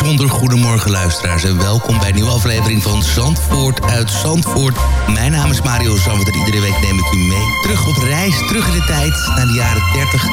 Bijzonder goedemorgen luisteraars en welkom bij een nieuwe aflevering van Zandvoort uit Zandvoort. Mijn naam is Mario Zandvoort en iedere week neem ik u mee. Terug op reis, terug in de tijd naar de jaren 30,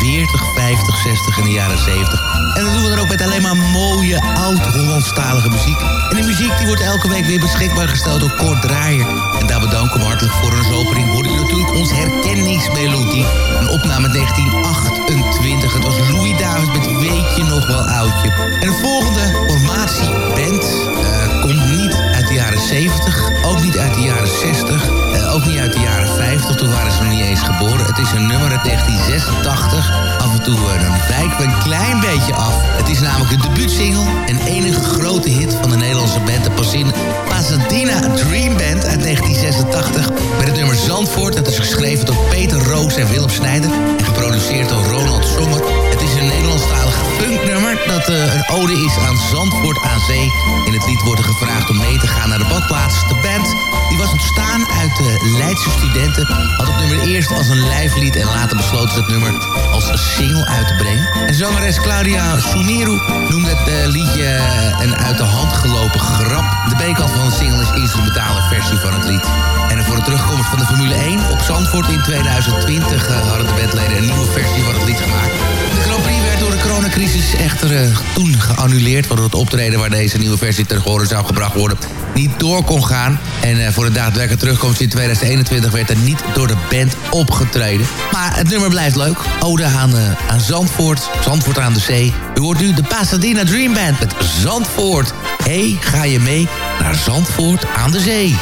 40, 50, 60 en de jaren 70. En dat doen we dan ook met alleen maar mooie oud-Hollandstalige muziek. En die muziek die wordt elke week weer beschikbaar gesteld door Kort Draaier. En daar bedanken we hartelijk voor onze opening. Hoorden jullie natuurlijk onze herkenningsmelodie. Een opname 1928. Het was Louis Davis met Weet je nog wel oudje. En de volgende formatieband uh, komt niet uit de jaren 70, ook niet uit de jaren 60, uh, ook niet uit de jaren 50. Toen waren ze nog niet eens geboren. Het is een nummer uit 1986. Af en toe uh, wijken we een klein beetje af. Het is namelijk de debuutsingle en enige grote hit van de Nederlandse band de Pasadena Dream Band uit 1986. Met het nummer Zandvoort. Dat is geschreven door Peter Roos en Willem Snijder. En geproduceerd door Ronald Sommer. Dat uh, een ode is aan Zandvoort aan Zee. In het lied wordt er gevraagd om mee te gaan naar de badplaats. De band die was ontstaan uit de Leidse studenten. Had het nummer eerst als een lijflied en later besloten het nummer als single uit te brengen. En zangeres Claudia Sumeru noemde het uh, liedje een uit de hand gelopen grap. De B-kant van de single is instrumentale versie van het lied. En voor de terugkomst van de Formule 1 op Zandvoort in 2020 uh, hadden de bandleden een nieuwe versie van het lied gemaakt. De Grand werd door de coronacrisis echter uh, toen geannuleerd... waardoor het optreden waar deze nieuwe versie ter horen zou gebracht worden... niet door kon gaan. En uh, voor de daadwerkelijke terugkomst in 2021 werd er niet door de band opgetreden. Maar het nummer blijft leuk. Ode aan, uh, aan Zandvoort, Zandvoort aan de zee. U hoort nu de Pasadena Dream Band met Zandvoort. Hé, hey, ga je mee naar Zandvoort aan de zee?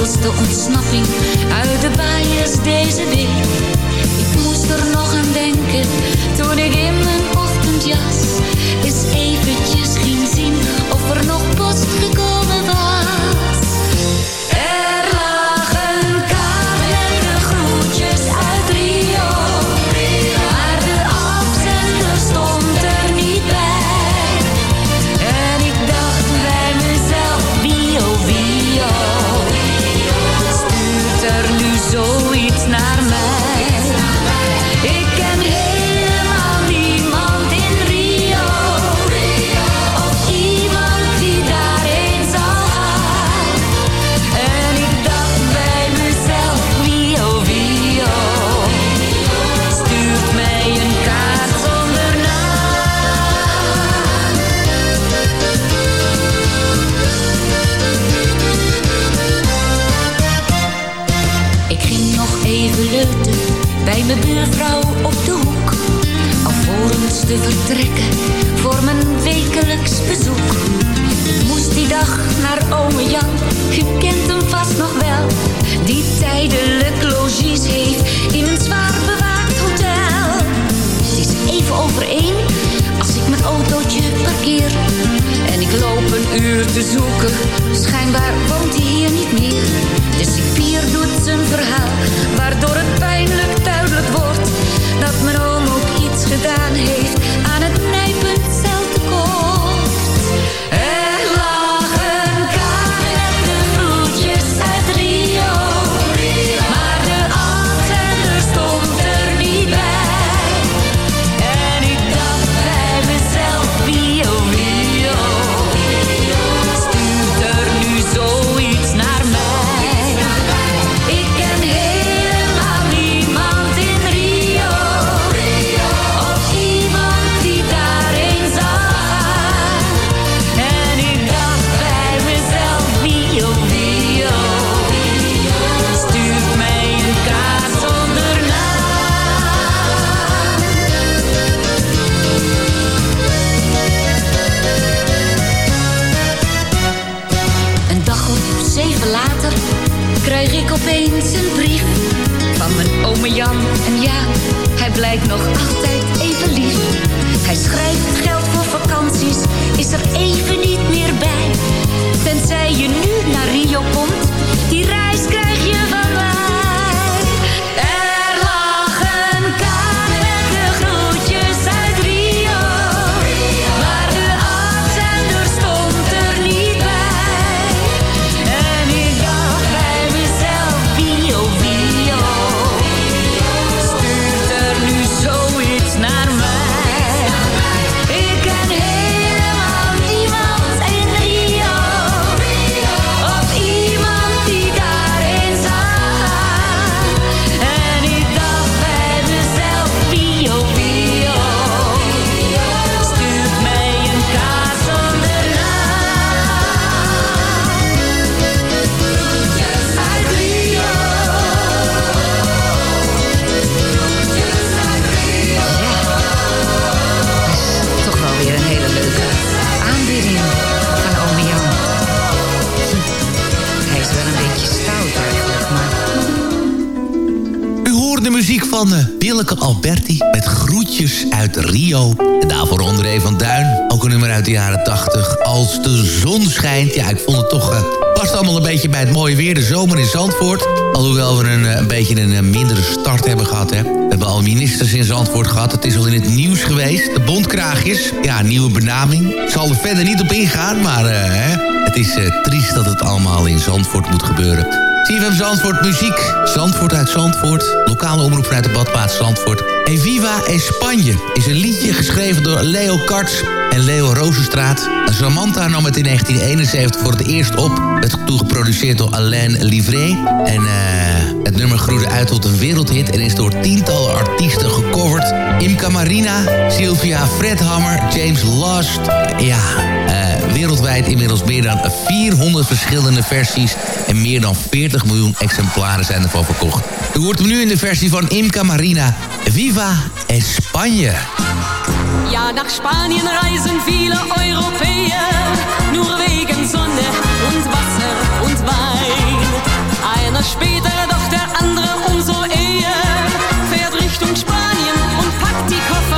De ontsnapping uit de baaiers deze week. Ik moest er nog aan denken toen ik in mijn ochtendjas eens eventjes ging zien of er nog post gekomen vertrekken voor mijn wekelijks bezoek. Moest die dag naar ome Jan, Je kent hem vast nog wel, die tijdelijk mijn autootje parkeer. En ik loop een uur te zoeken, schijnbaar woont hij hier niet meer. Dus De cipier doet zijn verhaal, waardoor het pijnlijk duidelijk wordt... dat mijn oom ook iets gedaan heeft aan het nijden van uh, Alberti met groetjes uit Rio. En daarvoor André van Duin, ook een nummer uit de jaren 80. Als de zon schijnt. Ja, ik vond het toch... eh, past allemaal een beetje bij het mooie weer. De zomer in Zandvoort. Alhoewel we een, eh, een beetje een eh, mindere start hebben gehad. Hè. We hebben al ministers in Zandvoort gehad. Het is al in het nieuws geweest. De bondkraagjes. Ja, nieuwe benaming. Ik zal er verder niet op ingaan, maar hè, het is triest dat het allemaal in Zandvoort moet gebeuren. CFM Zandvoort Muziek. Zandvoort uit Zandvoort. Lokale omroep vanuit de badplaats Zandvoort. Eviva Spanje is een liedje geschreven door Leo Karts en Leo Rozenstraat. Samantha nam het in 1971 voor het eerst op. Het werd toegeproduceerd door Alain Livret. En eh, het nummer groeide uit tot een wereldhit... en is door tientallen artiesten gecoverd. Imca Marina, Sylvia Fredhammer, James Last. Ja, eh, wereldwijd inmiddels meer dan 400 verschillende versies... en meer dan 40 miljoen exemplaren zijn ervan verkocht. U hoort hem nu in de versie van Imca Marina. Viva España. Ja, nach Spanien reisen viele Europäer, nur wegen Sonne und Wasser und Wein. Einer später, doch der andere umso eher, fährt Richtung Spanien und packt die Koffer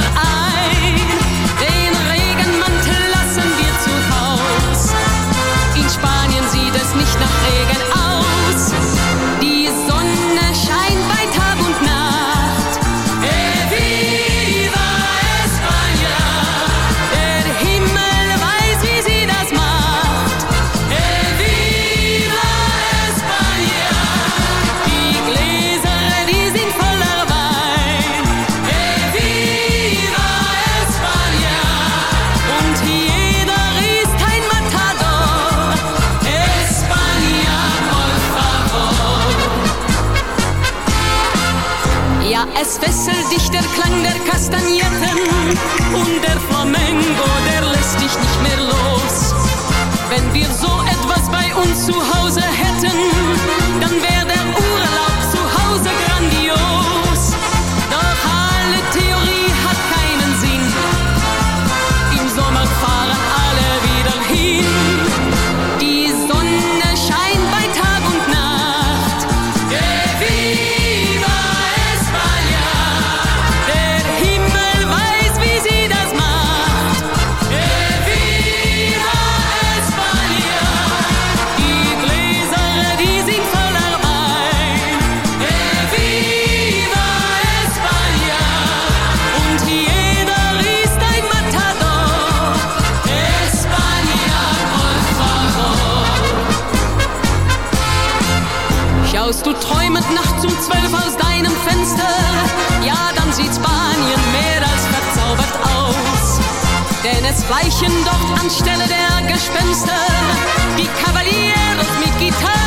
weichen dort anstelle der Gespenster. Die Cavalieros mit Gitarre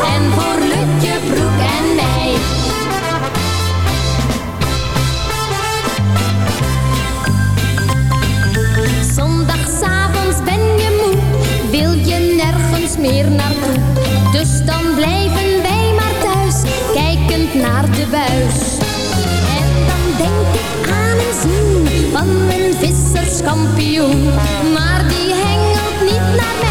en voor Lutje Broek en mij. Zondagsavonds ben je moe, wil je nergens meer naartoe. Dus dan blijven wij maar thuis, kijkend naar de buis. En dan denk ik aan een zin van een visserskampioen, maar die hengelt niet naar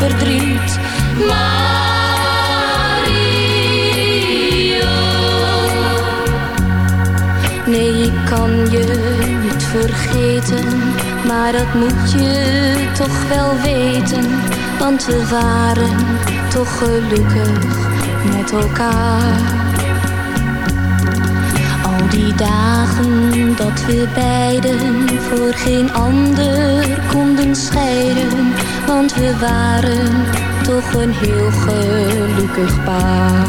verdriet. Mario. Nee, ik kan je niet vergeten, maar dat moet je toch wel weten. Want we waren toch gelukkig met elkaar. Al die dagen dat we beiden voor geen ander konden scheiden. Want we waren toch een heel gelukkig paar.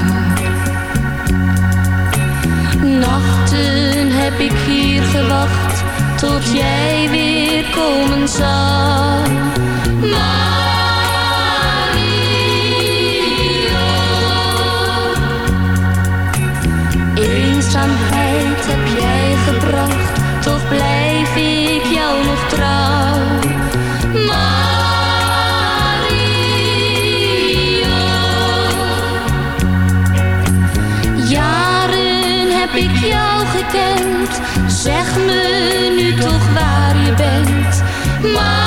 Nachten heb ik hier gewacht tot jij weer komen zou. Mario. Zeg me nu toch waar je bent. Mario.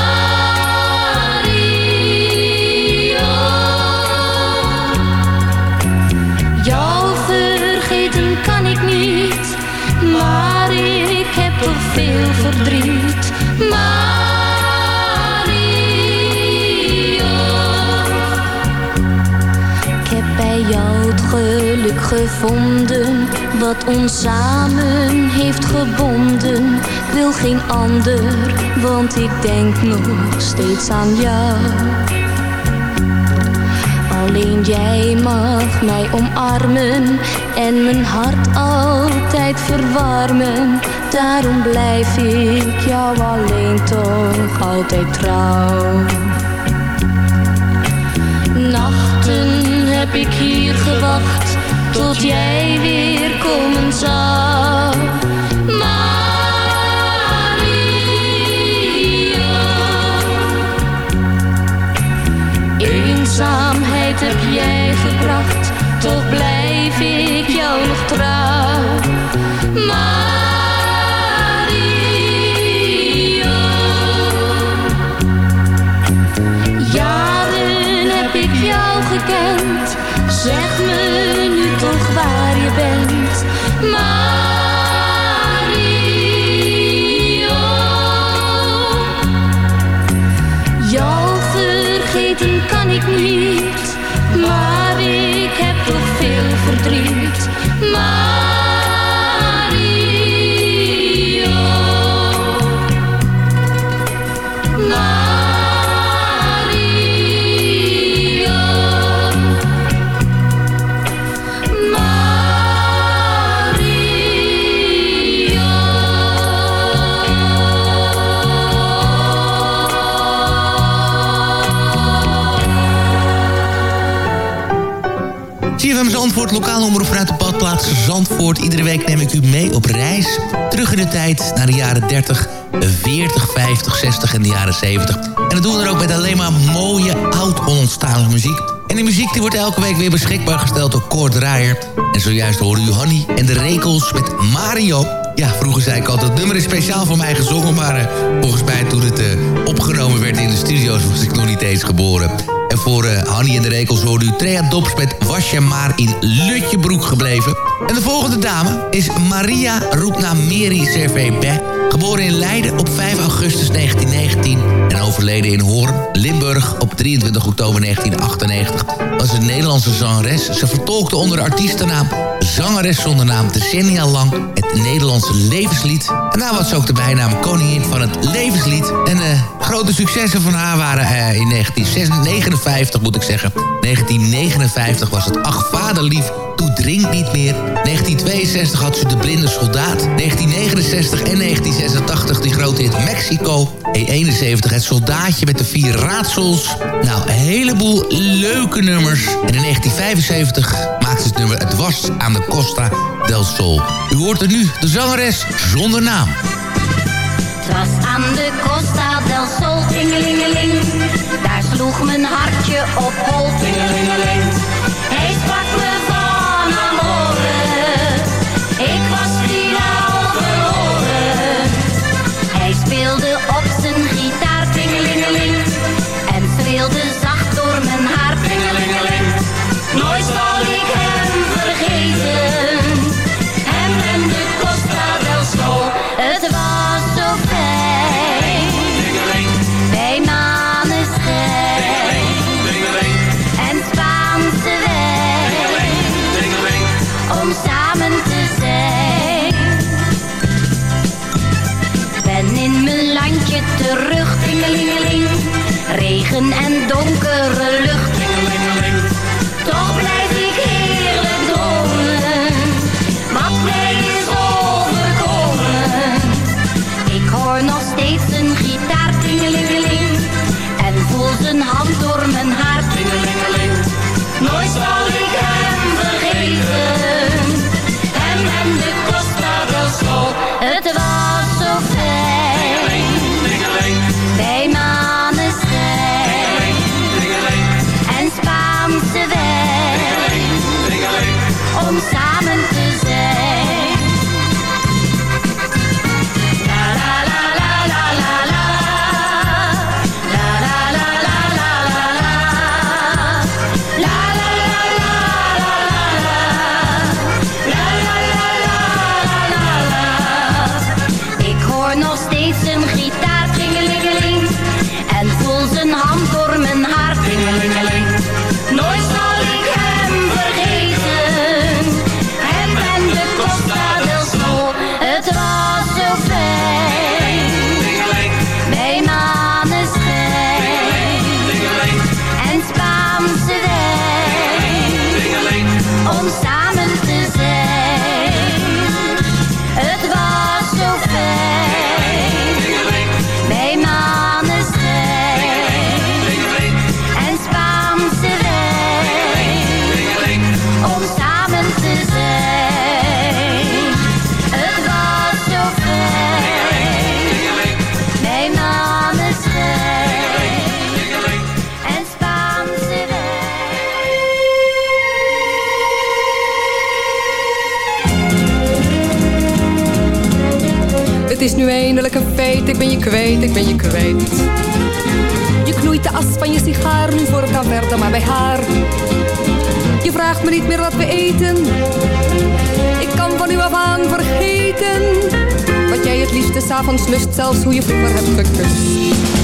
Jou vergeten kan ik niet, maar ik heb toch veel verdriet. Ik heb bij jou het geluk gevonden, wat ons samen heeft gebonden. Wil geen ander, want ik denk nog steeds aan jou. Alleen jij mag mij omarmen en mijn hart altijd verwarmen. Daarom blijf ik jou alleen toch altijd trouw. Nachten heb ik hier gewacht tot jij weer komen zou. Mario. Eenzaamheid heb jij gebracht, toch blijf ik jou nog trouw. Mario. Jaren heb ik jou gekend, zeg me bent. Mario. Jou vergeten kan ik niet, maar ik heb toch veel verdriet. Zandvoort, lokale omroep vanuit de badplaats Zandvoort. Iedere week neem ik u mee op reis. Terug in de tijd naar de jaren 30, 40, 50, 60 en de jaren 70. En dat doen we er ook met alleen maar mooie oud-Hollandstalige muziek. En die muziek die wordt elke week weer beschikbaar gesteld door Kort Draaier. En zojuist hoorde u Hanny en de Rekels met Mario. Ja, vroeger zei ik altijd, het nummer is speciaal voor mij gezongen... maar uh, volgens mij toen het uh, opgenomen werd in de studio's was ik nog niet eens geboren. En voor uh, Hanny en de Rekels hoorde u Dops met Was je maar in Lutjebroek gebleven. En de volgende dame is Maria Roepna Meri Servé Geboren in Leiden op 5 augustus 1919 en overleden in Hoorn, Limburg op 23 oktober 1998... was een Nederlandse zangeres. Ze vertolkte onder de artiestennaam zangeres zonder naam decennia lang het Nederlandse levenslied. En daar was ze ook de bijnaam koningin van het levenslied. En uh, grote successen van haar waren uh, in 1959 moet ik zeggen. 1959 was het Ach Vaderlief drink niet meer. 1962 had ze De Blinde Soldaat. 1969 en 1986 die grote hit Mexico. 71 Het Soldaatje met de vier raadsels. Nou, een heleboel leuke nummers. En in 1975 Het was aan de Costa del Sol. U hoort er nu, de zangeres zonder naam. Het was aan de Costa del Sol, tingelingeling. Daar sloeg mijn hartje op hol, tingelingeling. En donkere lucht, ik ben je kwijt, ik ben je kwijt. Je knoeit de as van je sigaar, nu voor het verder maar bij haar. Je vraagt me niet meer wat we eten. Ik kan van u af aan vergeten. Wat jij het liefste s'avonds lust, zelfs hoe je vroeger hebt gekust.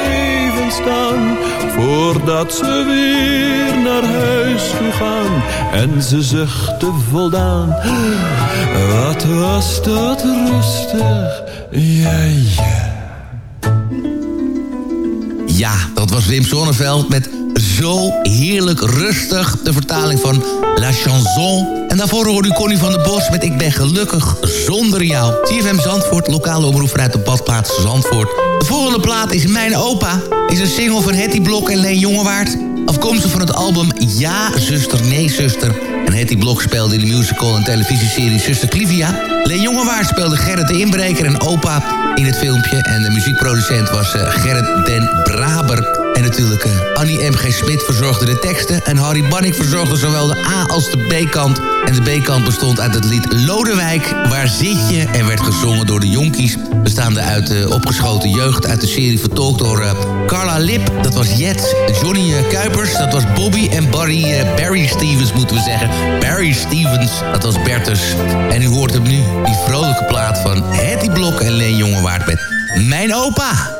Voordat ze weer naar huis toe gaan en ze zuchten voldaan. Wat was dat rustig, ja ja. Ja, dat was Wim Sonneveld met zo heerlijk rustig. De vertaling van La Chanson. En daarvoor hoorde u Connie van der Bos met Ik ben gelukkig zonder jou. CFM Zandvoort, lokale omroep vanuit de badplaats Zandvoort. De volgende plaat is Mijn Opa. Is een single van Hetty Blok en Leen Jongewaard. Afkomstig van het album Ja, zuster, nee, zuster. En Hetty Blok speelde in de musical en televisieserie Zuster Clivia. Leen Jongewaard speelde Gerrit de Inbreker en opa in het filmpje. En de muziekproducent was uh, Gerrit den Braber. En natuurlijk uh, Annie M.G. Smit verzorgde de teksten. En Harry Banning verzorgde zowel de A- als de B-kant. En de B-kant bestond uit het lied Lodewijk, Waar zit je? En werd gezongen door de Jonkies. Bestaande uit de opgeschoten jeugd uit de serie vertolkt door uh, Carla Lip. Dat was Jet. Johnny Kuipers, dat was Bobby. En Barry, Barry Stevens moeten we zeggen. Barry Stevens, dat was Bertus. En u hoort hem nu, die vrolijke plaat van Hetty Blok en Leen Jongewaard met Mijn Opa.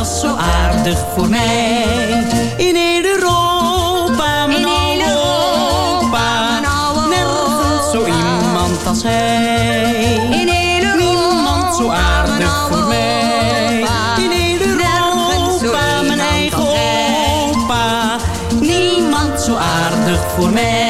Was zo aardig voor mij. In heel Europa, mijn heel opa. Nergens zo iemand als hij. In heel Europa, Niemand zo aardig voor mij. In heel Europa, mijn eigen opa. Niemand zo aardig voor mij.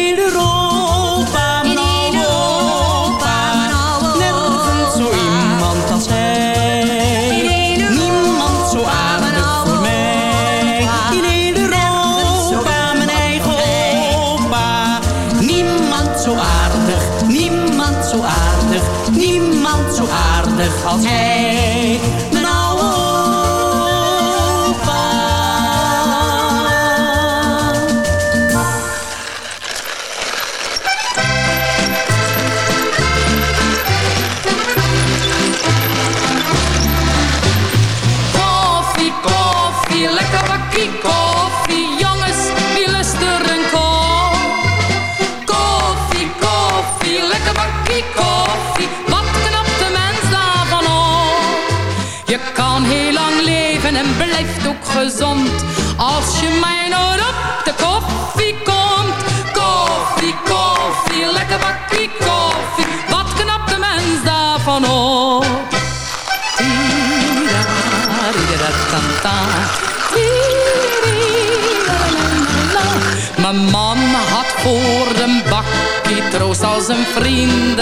heel gezond. Als je mij nooit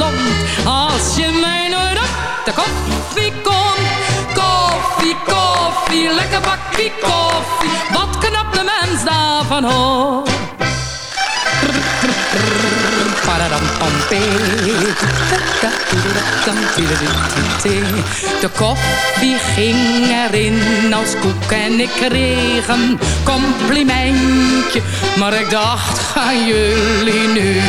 Als je mij nooit op de koffie komt. Koffie, koffie, lekker bakkie koffie. Wat knapt de mens daarvan op? De koffie ging erin als koek en ik kreeg een complimentje. Maar ik dacht, gaan jullie nu?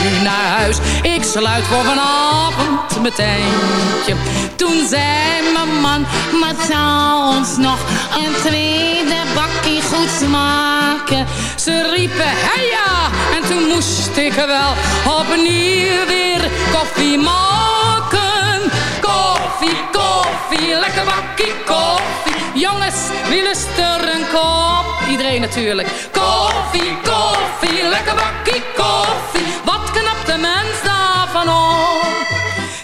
Ik sluit voor vanavond tentje. Toen zei mijn man, maar zou ons nog een tweede bakje goed smaken? Ze riepen, hey ja, en toen moest ik wel opnieuw weer koffie maken. Koffie, koffie, lekker bakkie koffie. Jongens, wie lust er een kop? Iedereen natuurlijk. Koffie, koffie, lekker bakkie koffie. Wat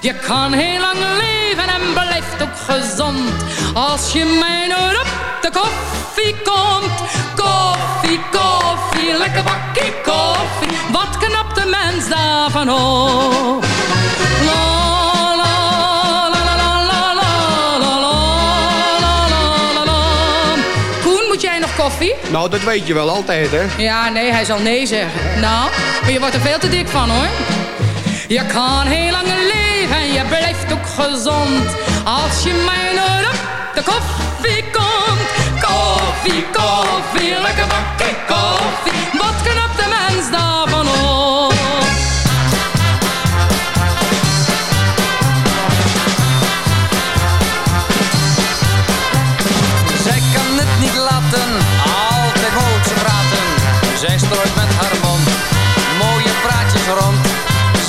je kan heel lang leven en blijft ook gezond. Als je mij nooit op de koffie komt. Koffie, koffie, lekker bakje koffie. Wat knapt de mens daarvan op? Koffie? Nou, dat weet je wel altijd, hè? Ja, nee, hij zal nee zeggen. Nou, maar je wordt er veel te dik van, hoor. Je kan heel lang leven en je blijft ook gezond. Als je mij op de koffie komt. Koffie, koffie, lekker bakkie koffie. Wat knapt de mens daarvan op?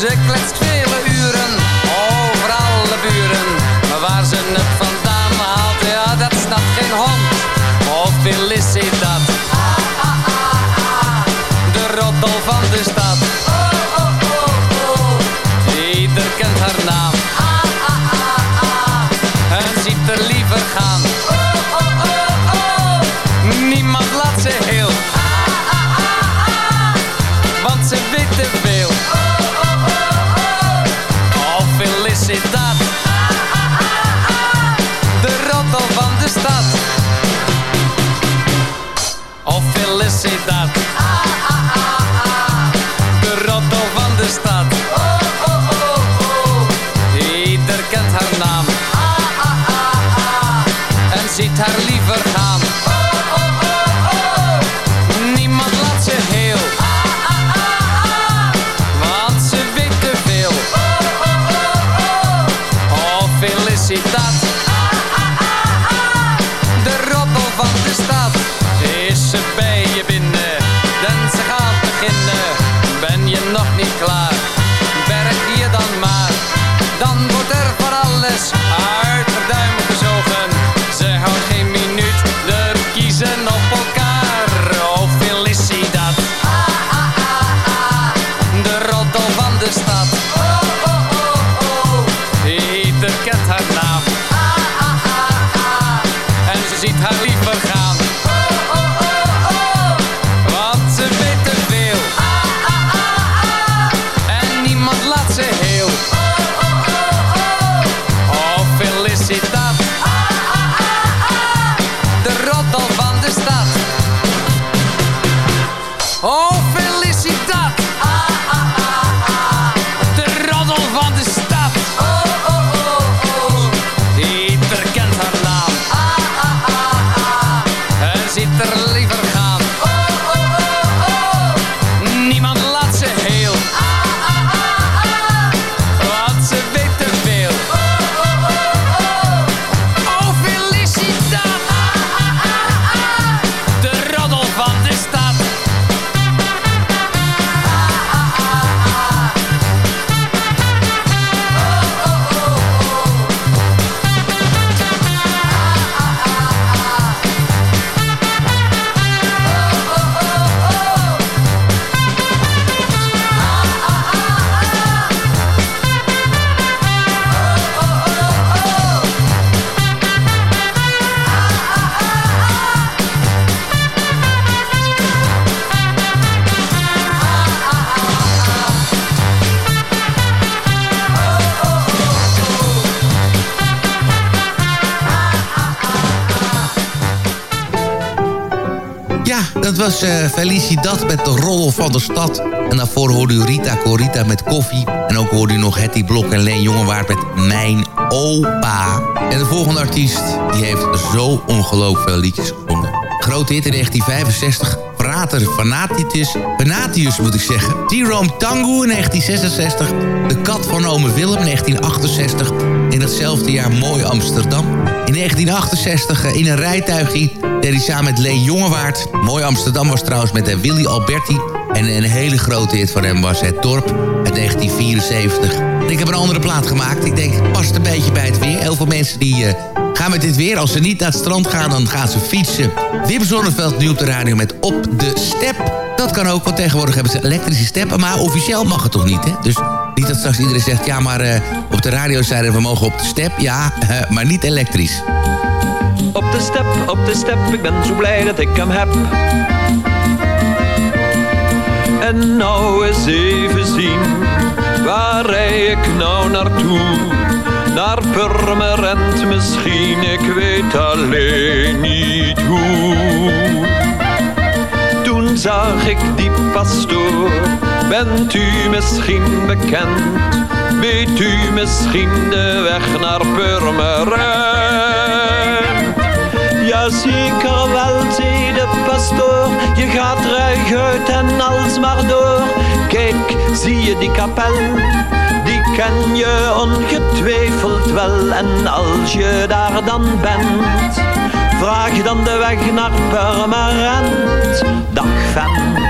Ze kletst vele uren over alle buren. Maar waar ze het vandaan haalt, ja dat snapt geen hond. Ze dat? Felicidad met de Rol van de Stad. En daarvoor hoorde u Rita Corita met koffie. En ook hoorde u nog Hetty Blok en Leen Jongewaard met Mijn Opa. En de volgende artiest, die heeft zo ongelooflijk veel liedjes gezongen. Grote hit in 1965 Prater Fanatius, Fanatius moet ik zeggen. Jerome Tango in 1966. De Kat van Ome Willem in 1968. In hetzelfde jaar Mooi Amsterdam. In 1968 eh, in een rijtuigje deed hij samen met Lee Jongewaard. Mooi Amsterdam was trouwens met de eh, Willy Alberti. En een hele grote hit van hem was Het Dorp uit 1974. ik heb een andere plaat gemaakt. Ik denk, past een beetje bij het weer. Heel veel mensen die... Uh, gaan met dit weer. Als ze niet naar het strand gaan, dan gaan ze fietsen. Wim Zonneveld nu op de radio met Op de Step. Dat kan ook, want tegenwoordig hebben ze elektrische steppen. Maar officieel mag het toch niet, hè? Dus niet dat straks iedereen zegt... ja, maar uh, op de radio zeiden we mogen op de step. Ja, uh, maar niet elektrisch. Op de step, op de step, ik ben zo blij dat ik hem heb. En nou eens even zien, waar rij ik nou naartoe? Naar Purmerend misschien, ik weet alleen niet hoe. Toen zag ik die pastoor, bent u misschien bekend? Weet u misschien de weg naar Purmerend? Ja, zeker wel, zei de pastoor. Je gaat uit en alsmaar door. Kijk, zie je die kapel? Die ken je ongetwijfeld wel. En als je daar dan bent, vraag dan de weg naar Purmerend. Dag vent.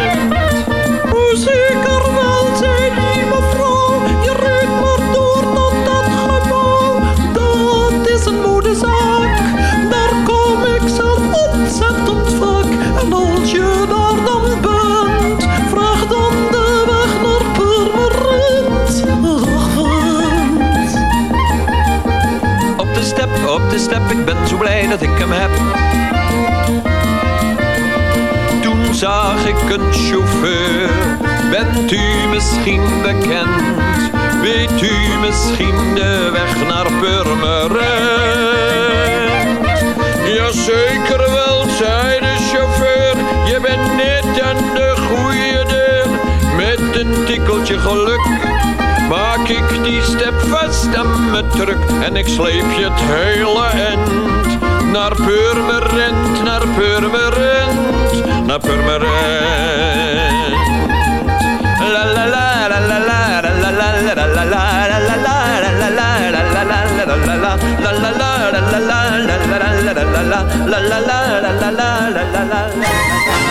Ben zo blij dat ik hem heb. Toen zag ik een chauffeur, bent u misschien bekend? Weet u misschien de weg naar Purmerend? Jazeker wel, zei de chauffeur, je bent net aan de goede deur. Met een tikkeltje geluk maak ik die step vast en me druk en ik sleep je het hele end naar Purmerend, naar Purmerend, naar Purmerend. La la la la la la la la la la la la la la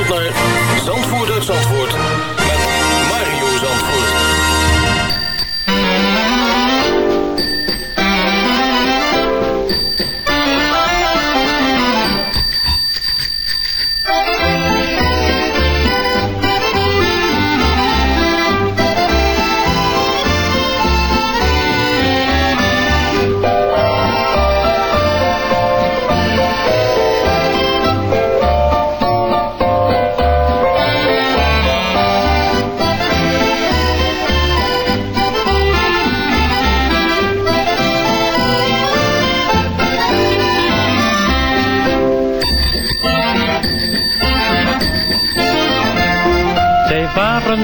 naar Zandvoort uit Zandvoort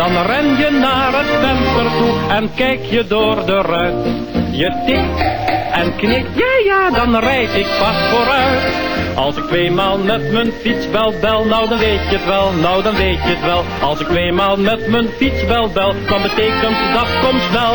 Dan ren je naar het venster toe en kijk je door de ruit. Je tikt en knikt, ja ja, dan rijd ik vast vooruit. Als ik tweemaal met mijn fiets bel bel, nou dan weet je het wel, nou dan weet je het wel. Als ik tweemaal met mijn fiets bel bel, dan betekent dat komt snel.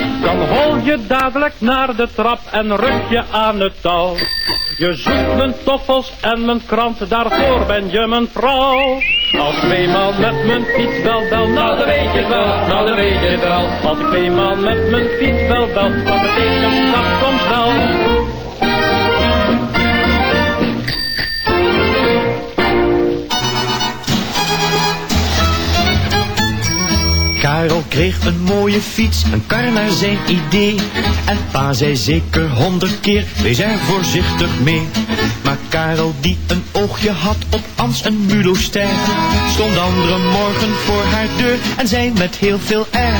Dan hol je dadelijk naar de trap en ruk je aan het touw. Je zoekt mijn toffels en mijn krant, daarvoor ben je mijn vrouw. Als ik tweemaal met mijn fiets bel bel, nou dan weet je wel, nou dan weet je wel. Als ik tweemaal met mijn fiets bel bel, dan betekent dat kom snel. Karel kreeg een mooie fiets, een kar naar zijn idee. En pa zei zeker honderd keer, wees er voorzichtig mee. Maar Karel die een oogje had op Ans en Mulo ster, stond andere morgen voor haar deur en zei met heel veel air.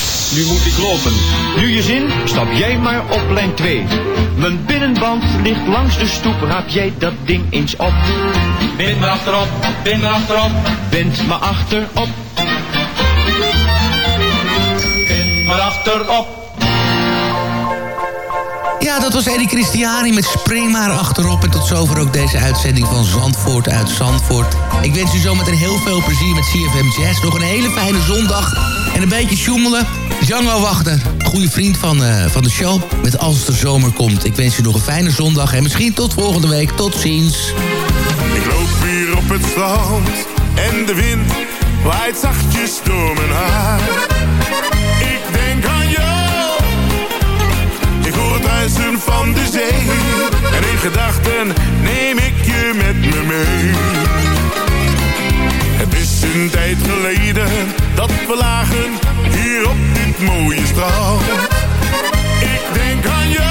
Nu moet ik lopen. Nu je zin, stap jij maar op lijn 2. Mijn binnenband ligt langs de stoep, raap jij dat ding eens op. Bind maar achterop, bind maar achterop. Bind me achterop. Bind maar achterop. Ja, dat was Eddie Christiani met Spring maar achterop. En tot zover ook deze uitzending van Zandvoort uit Zandvoort. Ik wens u zometeen heel veel plezier met CFM Jazz. Nog een hele fijne zondag. En een beetje sjoemelen. Django Wachter, goede vriend van, eh, van de show. Met Als de zomer komt. Ik wens u nog een fijne zondag. En misschien tot volgende week. Tot ziens. Ik loop hier op het strand. En de wind waait zachtjes door mijn haar. Ik denk aan jou. Ik hoor het ruisen van de zee. En in gedachten neem ik je met me mee. Is een tijd geleden dat we lagen hier op dit mooie strand. Ik denk aan jou.